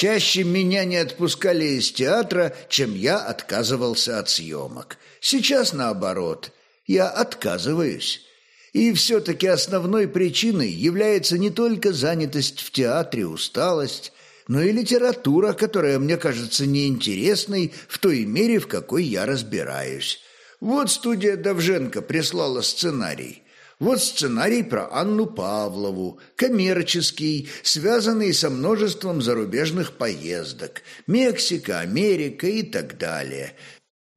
Чаще меня не отпускали из театра, чем я отказывался от съемок. Сейчас наоборот, я отказываюсь. И все-таки основной причиной является не только занятость в театре, усталость, но и литература, которая мне кажется неинтересной в той мере, в какой я разбираюсь. Вот студия Давженко прислала сценарий. Вот сценарий про Анну Павлову, коммерческий, связанный со множеством зарубежных поездок, Мексика, Америка и так далее.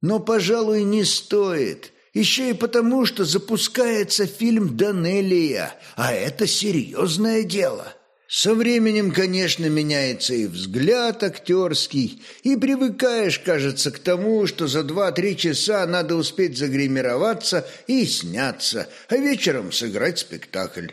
Но, пожалуй, не стоит. Еще и потому, что запускается фильм «Данелия», а это серьезное дело. Со временем, конечно, меняется и взгляд актерский, и привыкаешь, кажется, к тому, что за два-три часа надо успеть загримироваться и сняться, а вечером сыграть спектакль.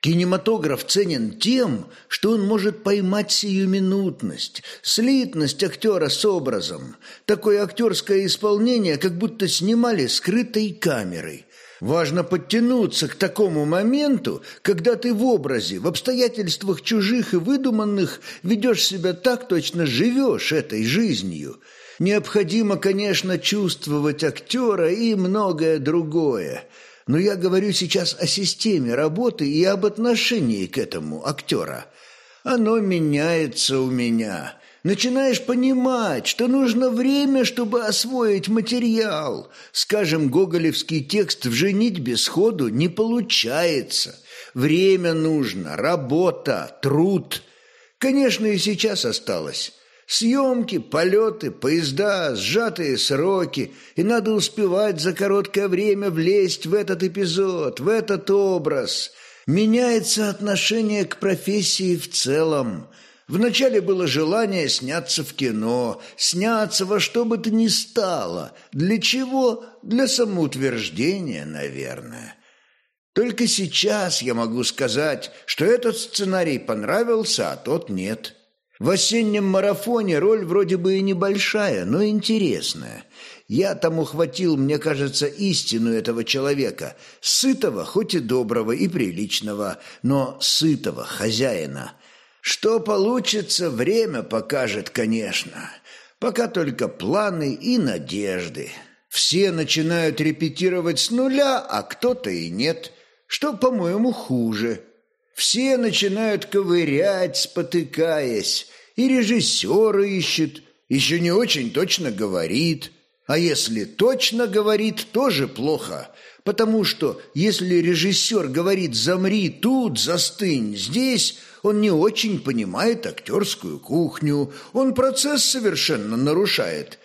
Кинематограф ценен тем, что он может поймать сиюминутность, слитность актера с образом. Такое актерское исполнение как будто снимали скрытой камерой – Важно подтянуться к такому моменту, когда ты в образе, в обстоятельствах чужих и выдуманных ведешь себя так, точно живешь этой жизнью. Необходимо, конечно, чувствовать актера и многое другое. Но я говорю сейчас о системе работы и об отношении к этому актера. Оно меняется у меня начинаешь понимать, что нужно время, чтобы освоить материал. Скажем, гоголевский текст в «Женитьбе» сходу не получается. Время нужно, работа, труд. Конечно, и сейчас осталось. Съемки, полеты, поезда, сжатые сроки, и надо успевать за короткое время влезть в этот эпизод, в этот образ. Меняется отношение к профессии в целом – Вначале было желание сняться в кино, сняться во что бы то ни стало. Для чего? Для самоутверждения, наверное. Только сейчас я могу сказать, что этот сценарий понравился, а тот нет. В осеннем марафоне роль вроде бы и небольшая, но интересная. Я там ухватил, мне кажется, истину этого человека, сытого, хоть и доброго и приличного, но сытого хозяина – что получится, время покажет, конечно. Пока только планы и надежды. Все начинают репетировать с нуля, а кто-то и нет, что, по-моему, хуже. Все начинают ковырять, спотыкаясь, и режиссер ищет, еще не очень точно говорит. А если точно говорит, тоже плохо, потому что если режиссер говорит «замри тут, застынь здесь», он не очень понимает актерскую кухню, он процесс совершенно нарушает.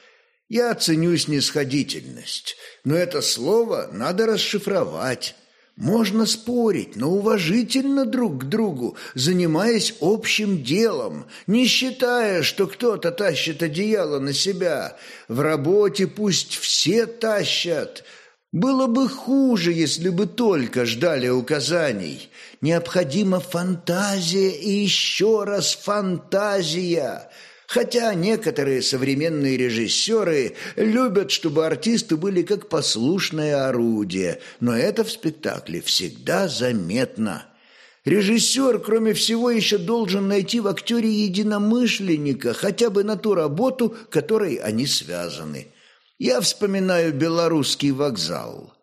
Я ценю снисходительность, но это слово надо расшифровать. Можно спорить, но уважительно друг к другу, занимаясь общим делом, не считая, что кто-то тащит одеяло на себя. В работе пусть все тащат – было бы хуже, если бы только ждали указаний. Необходима фантазия и еще раз фантазия. Хотя некоторые современные режиссеры любят, чтобы артисты были как послушное орудие, но это в спектакле всегда заметно. Режиссер, кроме всего, еще должен найти в актере единомышленника, хотя бы на ту работу, которой они связаны. Я вспоминаю белорусский вокзал.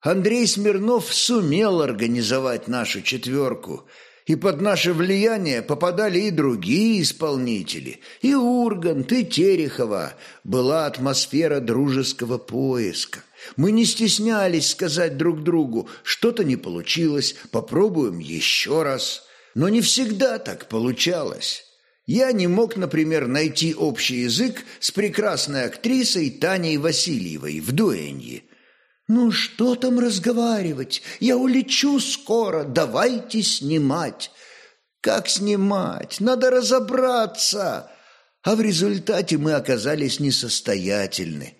Андрей Смирнов сумел организовать нашу четверку, и под наше влияние попадали и другие исполнители, и Ургант, и Терехова. Была атмосфера дружеского поиска. Мы не стеснялись сказать друг другу, что-то не получилось, попробуем еще раз. Но не всегда так получалось. Я не мог, например, найти общий язык с прекрасной актрисой Таней Васильевой в дуэнье. «Ну что там разговаривать? Я улечу скоро, давайте снимать». «Как снимать? Надо разобраться!» А в результате мы оказались несостоятельны.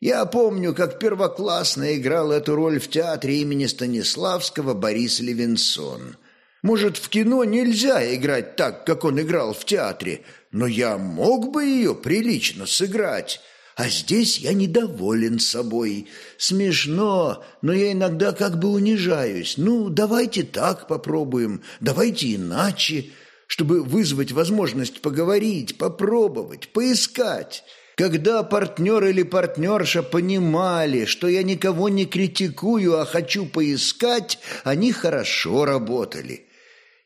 Я помню, как первоклассно играл эту роль в театре имени Станиславского Борис Левинсон – может, в кино нельзя играть так, как он играл в театре, но я мог бы ее прилично сыграть. А здесь я недоволен собой. Смешно, но я иногда как бы унижаюсь. Ну, давайте так попробуем, давайте иначе. чтобы вызвать возможность поговорить, попробовать, поискать. Когда партнер или партнерша понимали, что я никого не критикую, а хочу поискать, они хорошо работали.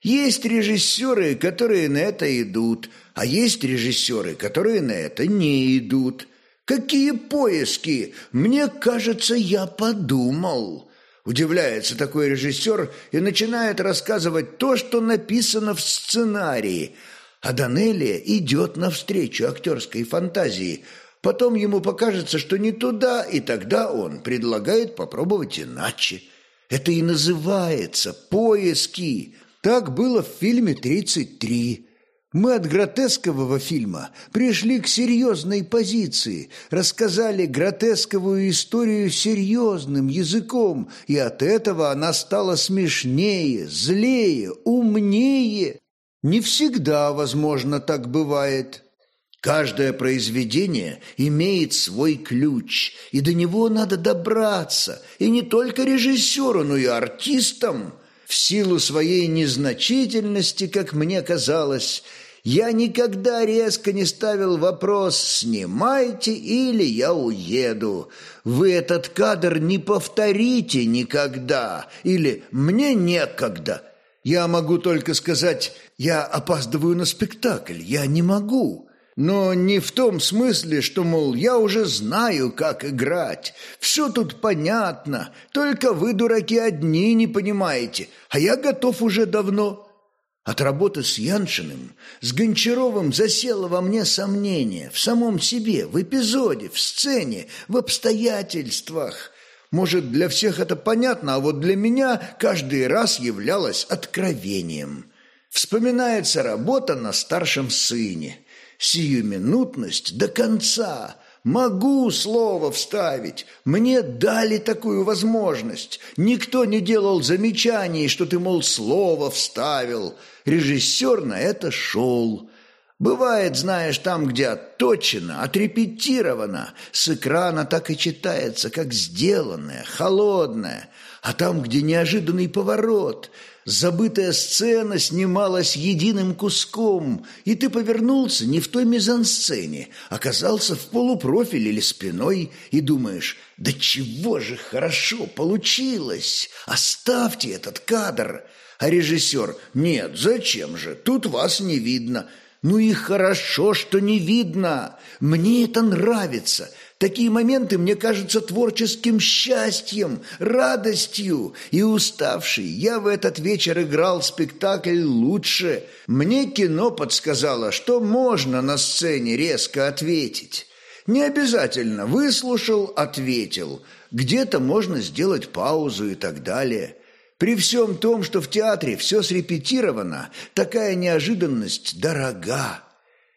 Есть режиссеры, которые на это идут, а есть режиссеры, которые на это не идут. Какие поиски? Мне кажется, я подумал. Удивляется такой режиссер и начинает рассказывать то, что написано в сценарии. А Данелия идет навстречу актерской фантазии. Потом ему покажется, что не туда, и тогда он предлагает попробовать иначе. Это и называется «поиски». Так было в фильме «33». Мы от гротескового фильма пришли к серьезной позиции, рассказали гротесковую историю серьезным языком, и от этого она стала смешнее, злее, умнее. Не всегда, возможно, так бывает. Каждое произведение имеет свой ключ, и до него надо добраться, и не только режиссеру, но и артистам. В силу своей незначительности, как мне казалось, я никогда резко не ставил вопрос «снимайте или я уеду». Вы этот кадр не повторите никогда или «мне некогда». Я могу только сказать «я опаздываю на спектакль, я не могу». Но не в том смысле, что, мол, я уже знаю, как играть. Все тут понятно, только вы, дураки, одни не понимаете, а я готов уже давно. От работы с Яншиным, с Гончаровым засело во мне сомнение в самом себе, в эпизоде, в сцене, в обстоятельствах. Может, для всех это понятно, а вот для меня каждый раз являлось откровением. Вспоминается работа на старшем сыне. Сиюминутность до конца, Могу слово вставить. Мне дали такую возможность. Никто не делал замечаний, что ты, мол, слово вставил. Режиссер на это шел. Бывает, знаешь, там, где отточено, отрепетировано, с экрана так и читается, как сделанное, холодное. А там, где неожиданный поворот – Забытая сцена снималась единым куском, и ты повернулся не в той мизансцене, оказался в полупрофиль или спиной и думаешь, да чего же хорошо получилось, оставьте этот кадр. А режиссер, нет, зачем же, тут вас не видно. Ну и хорошо, что не видно, мне это нравится – Такие моменты мне кажутся творческим счастьем, радостью. И уставший, я в этот вечер играл спектакль лучше. Мне кино подсказало, что можно на сцене резко ответить. Не обязательно выслушал, ответил. Где-то можно сделать паузу и так далее. При всем том, что в театре все срепетировано, такая неожиданность дорога.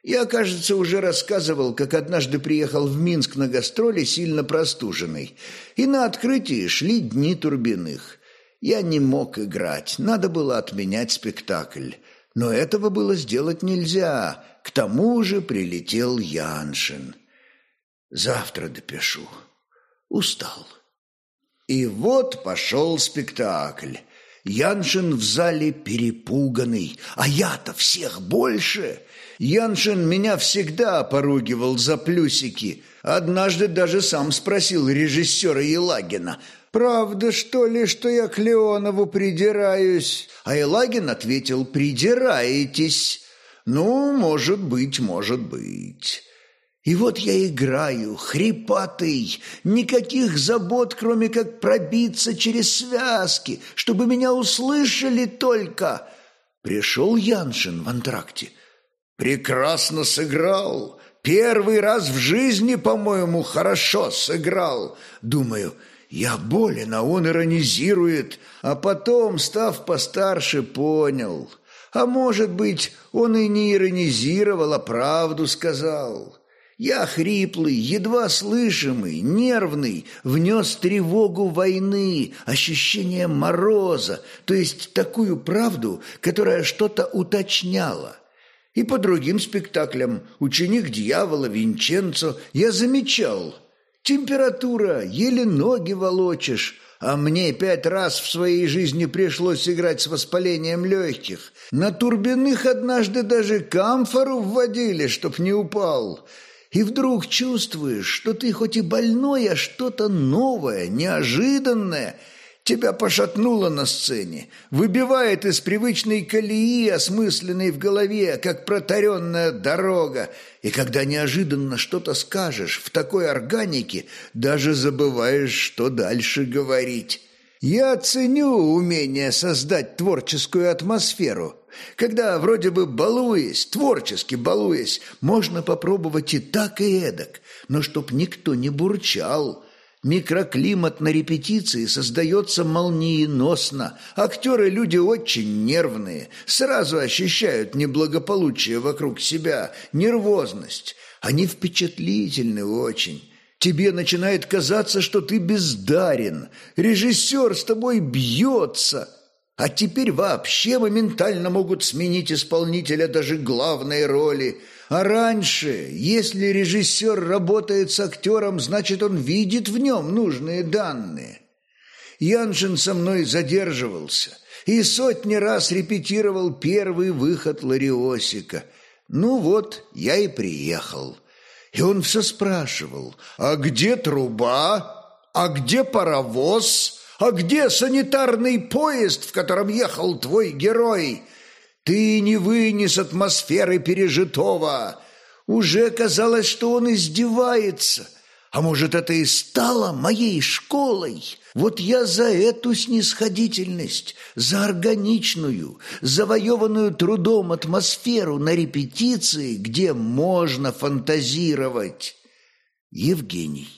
Я, кажется, уже рассказывал, как однажды приехал в Минск на гастроли сильно простуженный, и на открытии шли дни Турбиных. Я не мог играть, надо было отменять спектакль. Но этого было сделать нельзя, к тому же прилетел Яншин. Завтра допишу. Устал. И вот пошел спектакль. Яншин в зале перепуганный, а я-то всех больше. Яншин меня всегда поругивал за плюсики. Однажды даже сам спросил режиссера Елагина, «Правда, что ли, что я к Леонову придираюсь?» А Елагин ответил, «Придираетесь». «Ну, может быть, может быть». И вот я играю, хрипатый, никаких забот, кроме как пробиться через связки, чтобы меня услышали только. Пришел Яншин в антракте. Прекрасно сыграл. Первый раз в жизни, по-моему, хорошо сыграл. Думаю, я болен, а он иронизирует. А потом, став постарше, понял. А может быть, он и не иронизировал, а правду сказал. Я хриплый, едва слышимый, нервный, внес тревогу войны, ощущение мороза, то есть такую правду, которая что-то уточняла. И по другим спектаклям «Ученик дьявола», «Винченцо» я замечал. Температура, еле ноги волочишь, А мне пять раз в своей жизни пришлось играть с воспалением легких. На турбинных однажды даже камфору вводили, чтоб не упал. И вдруг чувствуешь, что ты хоть и больной, а что-то новое, неожиданное – Тебя пошатнуло на сцене, выбивает из привычной колеи, осмысленной в голове, как протаренная дорога. И когда неожиданно что-то скажешь в такой органике, даже забываешь, что дальше говорить. Я ценю умение создать творческую атмосферу. Когда, вроде бы балуясь, творчески балуясь, можно попробовать и так, и эдак, но чтоб никто не бурчал – Микроклимат на репетиции создается молниеносно. Актеры люди очень нервные, сразу ощущают неблагополучие вокруг себя, нервозность. Они впечатлительны очень. Тебе начинает казаться, что ты бездарен. Режиссер с тобой бьется. А теперь вообще моментально могут сменить исполнителя даже главной роли – а раньше, если режиссер работает с актером, значит, он видит в нем нужные данные. Яншин со мной задерживался и сотни раз репетировал первый выход Лариосика. Ну вот, я и приехал. И он все спрашивал, а где труба? А где паровоз? А где санитарный поезд, в котором ехал твой герой?» Ты не вынес атмосферы пережитого. Уже казалось, что он издевается. А может, это и стало моей школой? Вот я за эту снисходительность, за органичную, завоеванную трудом атмосферу на репетиции, где можно фантазировать. Евгений.